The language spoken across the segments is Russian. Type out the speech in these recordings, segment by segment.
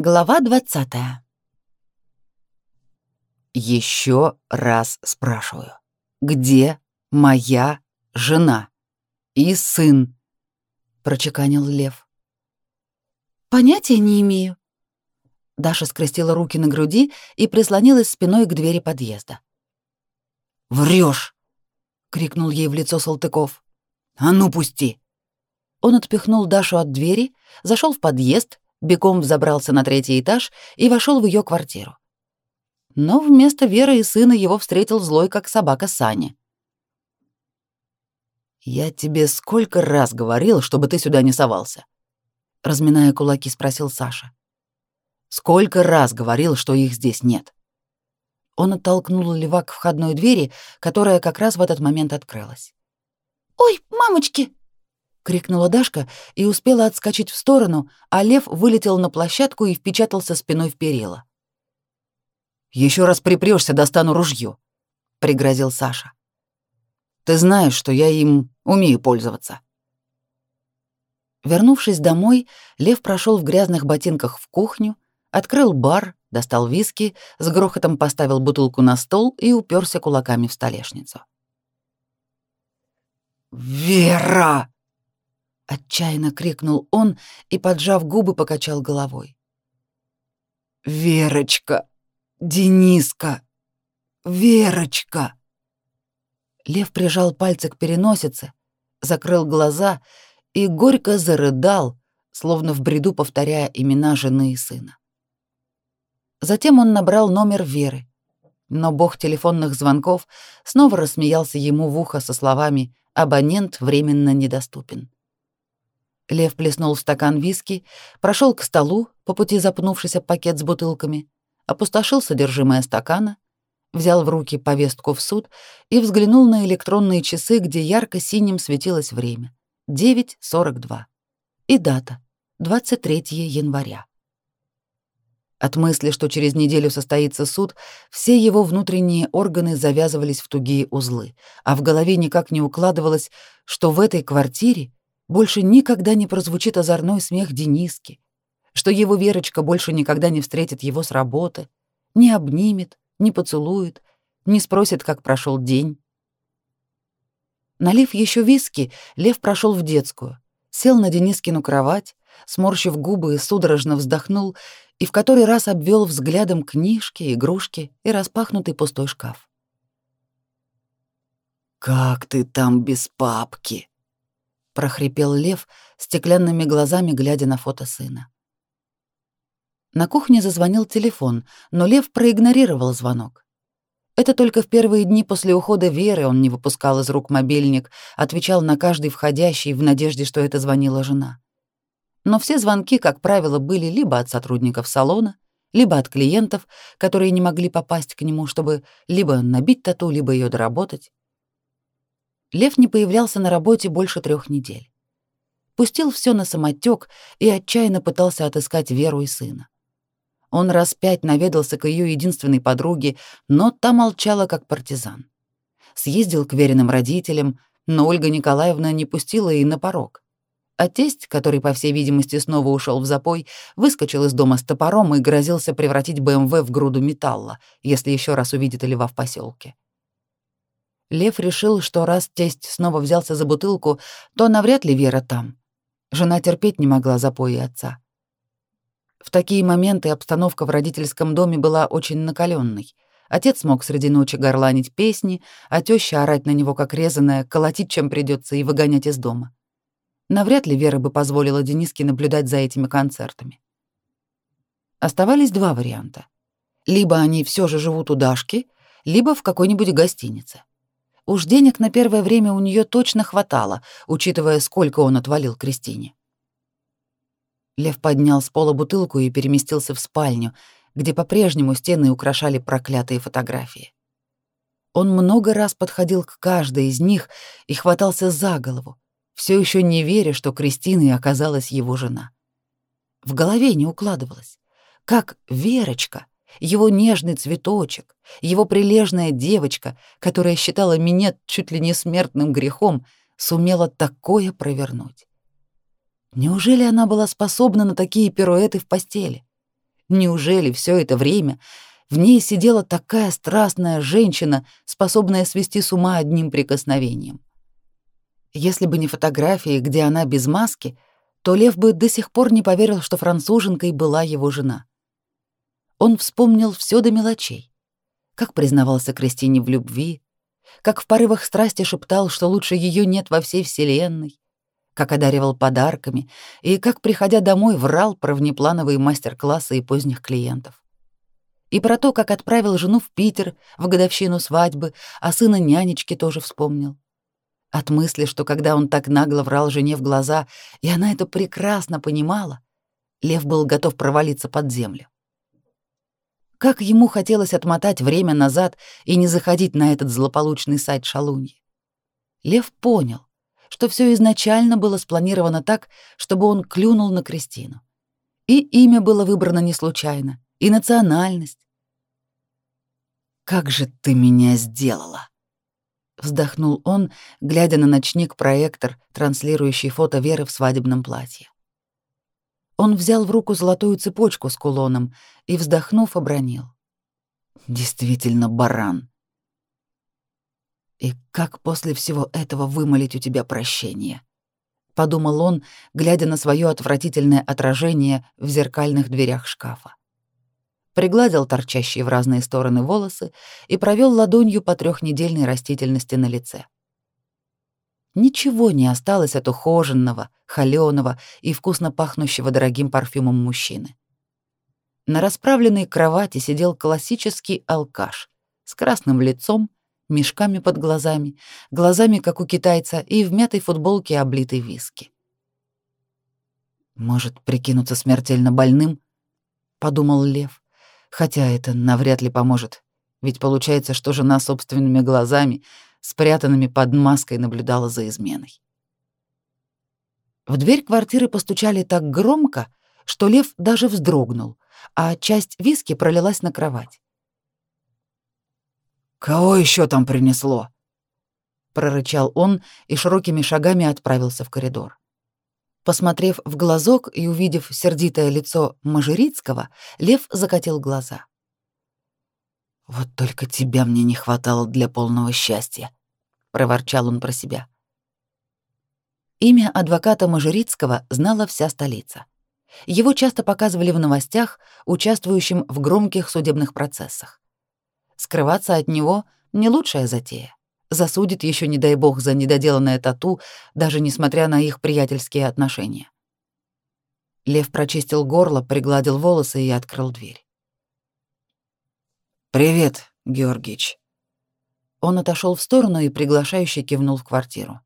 Глава 20. Еще раз спрашиваю, где моя жена и сын? прочеканил Лев. Понятия не имею. Даша скрестила руки на груди и прислонилась спиной к двери подъезда. Врешь! крикнул ей в лицо Салтыков. А ну пусти! Он отпихнул Дашу от двери, зашел в подъезд бегом взобрался на третий этаж и вошел в ее квартиру. Но вместо Веры и сына его встретил злой, как собака Саня. «Я тебе сколько раз говорил, чтобы ты сюда не совался?» Разминая кулаки, спросил Саша. «Сколько раз говорил, что их здесь нет?» Он оттолкнул левак к входной двери, которая как раз в этот момент открылась. «Ой, мамочки!» Крикнула Дашка и успела отскочить в сторону, а лев вылетел на площадку и впечатался спиной в перила. Еще раз припрёшься, достану ружье, пригрозил Саша. Ты знаешь, что я им умею пользоваться. Вернувшись домой, Лев прошел в грязных ботинках в кухню, открыл бар, достал виски, с грохотом поставил бутылку на стол и уперся кулаками в столешницу. «Вера!» Отчаянно крикнул он и, поджав губы, покачал головой. Верочка, Дениска, Верочка. Лев прижал пальцы к переносице, закрыл глаза и горько зарыдал, словно в бреду повторяя имена жены и сына. Затем он набрал номер Веры, но бог телефонных звонков снова рассмеялся ему в ухо со словами «абонент временно недоступен». Лев плеснул в стакан виски, прошел к столу, по пути запнувшись об пакет с бутылками, опустошил содержимое стакана, взял в руки повестку в суд и взглянул на электронные часы, где ярко-синим светилось время — 9.42. И дата — 23 января. От мысли, что через неделю состоится суд, все его внутренние органы завязывались в тугие узлы, а в голове никак не укладывалось, что в этой квартире больше никогда не прозвучит озорной смех Дениски, что его Верочка больше никогда не встретит его с работы, не обнимет, не поцелует, не спросит, как прошел день. Налив еще виски, Лев прошел в детскую, сел на Денискину кровать, сморщив губы и судорожно вздохнул, и в который раз обвел взглядом книжки, игрушки и распахнутый пустой шкаф. «Как ты там без папки?» Прохрипел Лев, стеклянными глазами глядя на фото сына. На кухне зазвонил телефон, но Лев проигнорировал звонок. Это только в первые дни после ухода Веры он не выпускал из рук мобильник, отвечал на каждый входящий в надежде, что это звонила жена. Но все звонки, как правило, были либо от сотрудников салона, либо от клиентов, которые не могли попасть к нему, чтобы либо набить тату, либо ее доработать. Лев не появлялся на работе больше трех недель. Пустил все на самотек и отчаянно пытался отыскать Веру и сына. Он раз пять наведался к ее единственной подруге, но та молчала как партизан. Съездил к веренным родителям, но Ольга Николаевна не пустила и на порог. А тесть, который, по всей видимости, снова ушел в запой, выскочил из дома с топором и грозился превратить БМВ в груду металла, если еще раз увидит льва в поселке. Лев решил, что раз тесть снова взялся за бутылку, то навряд ли Вера там. Жена терпеть не могла запои отца. В такие моменты обстановка в родительском доме была очень накаленной. Отец мог среди ночи горланить песни, а теща орать на него как резаная, колотить чем придется и выгонять из дома. Навряд ли Вера бы позволила Дениске наблюдать за этими концертами. Оставались два варианта. Либо они все же живут у Дашки, либо в какой-нибудь гостинице. Уж денег на первое время у нее точно хватало, учитывая, сколько он отвалил Кристине. Лев поднял с пола бутылку и переместился в спальню, где по-прежнему стены украшали проклятые фотографии. Он много раз подходил к каждой из них и хватался за голову, все еще не веря, что Кристина оказалась его жена. В голове не укладывалось, как Верочка — его нежный цветочек, его прилежная девочка, которая считала меня чуть ли не смертным грехом, сумела такое провернуть. Неужели она была способна на такие пируэты в постели? Неужели все это время в ней сидела такая страстная женщина, способная свести с ума одним прикосновением? Если бы не фотографии, где она без маски, то Лев бы до сих пор не поверил, что француженкой была его жена. Он вспомнил все до мелочей. Как признавался Кристине в любви, как в порывах страсти шептал, что лучше ее нет во всей вселенной, как одаривал подарками и как, приходя домой, врал про внеплановые мастер-классы и поздних клиентов. И про то, как отправил жену в Питер в годовщину свадьбы, а сына нянечки тоже вспомнил. От мысли, что когда он так нагло врал жене в глаза, и она это прекрасно понимала, Лев был готов провалиться под землю. Как ему хотелось отмотать время назад и не заходить на этот злополучный сайт шалуньи. Лев понял, что все изначально было спланировано так, чтобы он клюнул на Кристину. И имя было выбрано не случайно, и национальность. «Как же ты меня сделала!» Вздохнул он, глядя на ночник-проектор, транслирующий фото Веры в свадебном платье. Он взял в руку золотую цепочку с кулоном и, вздохнув, обронил. «Действительно баран. И как после всего этого вымолить у тебя прощение?» — подумал он, глядя на свое отвратительное отражение в зеркальных дверях шкафа. Пригладил торчащие в разные стороны волосы и провел ладонью по трехнедельной растительности на лице. Ничего не осталось от ухоженного, холёного и вкусно пахнущего дорогим парфюмом мужчины. На расправленной кровати сидел классический алкаш с красным лицом, мешками под глазами, глазами, как у китайца, и в мятой футболке, облитой виски. «Может, прикинуться смертельно больным?» — подумал Лев. «Хотя это навряд ли поможет, ведь получается, что жена собственными глазами — спрятанными под маской, наблюдала за изменой. В дверь квартиры постучали так громко, что Лев даже вздрогнул, а часть виски пролилась на кровать. «Кого еще там принесло?» — прорычал он и широкими шагами отправился в коридор. Посмотрев в глазок и увидев сердитое лицо Мажерицкого, Лев закатил глаза. «Вот только тебя мне не хватало для полного счастья», — проворчал он про себя. Имя адвоката Мажерицкого знала вся столица. Его часто показывали в новостях, участвующим в громких судебных процессах. Скрываться от него — не лучшая затея. Засудит еще, не дай бог, за недоделанное тату, даже несмотря на их приятельские отношения. Лев прочистил горло, пригладил волосы и открыл дверь. «Привет, Георгич». Он отошел в сторону и приглашающе кивнул в квартиру.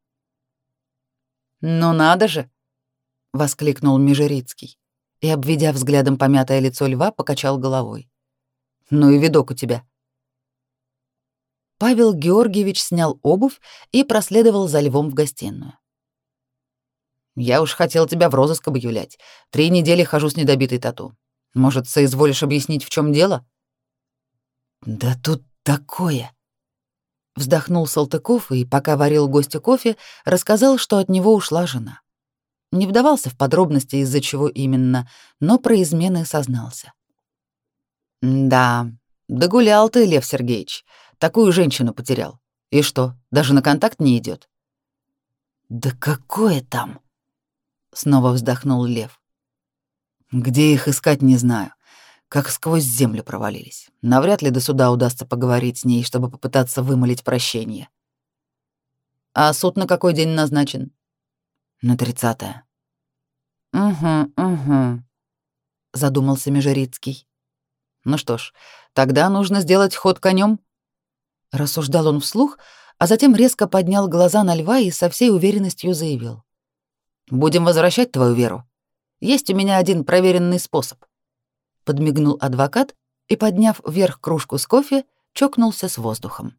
«Ну надо же!» — воскликнул Межерицкий и, обведя взглядом помятое лицо льва, покачал головой. «Ну и видок у тебя». Павел Георгиевич снял обувь и проследовал за львом в гостиную. «Я уж хотел тебя в розыск объявлять. Три недели хожу с недобитой тату. Может, соизволишь объяснить, в чем дело?» «Да тут такое!» Вздохнул Салтыков и, пока варил гостю кофе, рассказал, что от него ушла жена. Не вдавался в подробности, из-за чего именно, но про измены сознался. «Да, догулял ты, Лев Сергеевич. Такую женщину потерял. И что, даже на контакт не идет? «Да какое там?» Снова вздохнул Лев. «Где их искать, не знаю как сквозь землю провалились. Навряд ли до суда удастся поговорить с ней, чтобы попытаться вымолить прощение. А суд на какой день назначен? На тридцатое. Угу, угу, задумался Межерицкий. Ну что ж, тогда нужно сделать ход конем. Рассуждал он вслух, а затем резко поднял глаза на льва и со всей уверенностью заявил. «Будем возвращать твою веру. Есть у меня один проверенный способ подмигнул адвокат и, подняв вверх кружку с кофе, чокнулся с воздухом.